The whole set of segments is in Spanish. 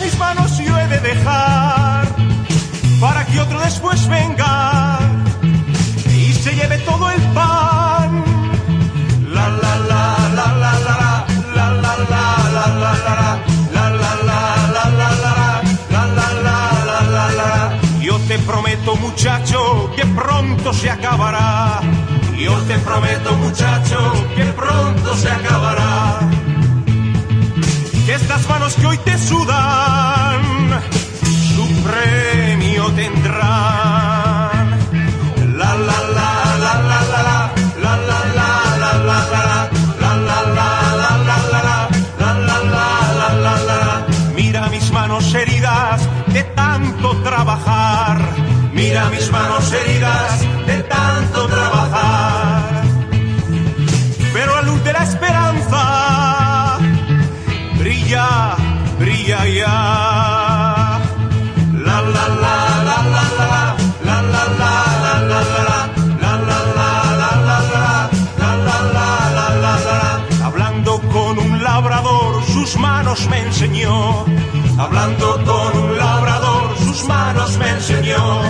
mis manos yo he de dejar? Para que otro después venga y se lleve todo el pan. La la la la la la la la la la la la la la la la la la la Yo te prometo muchacho que pronto se acabará. Yo te prometo muchacho estas manos que hoy te sudan su premio tendrán. La la la la la la la la la la la la la la la la la la Mira mis manos heridas de tanto trabajar. Mira mis manos heridas sus manos me enseñó. Hablando con un labrador, sus manos me enseñó.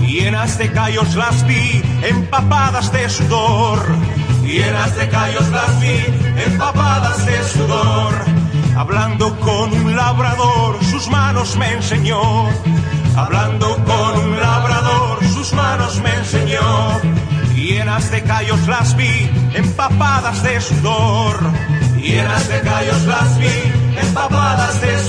Llenas de callos las vi, empapadas de sudor. Llenas de callos las vi, empapadas de sudor. Hablando con un labrador, sus manos me enseñó. Hablando con un labrador, sus manos me enseñó. Llenas de callos las vi, empapadas de sudor. Llenas de callos las vi, empapadas de.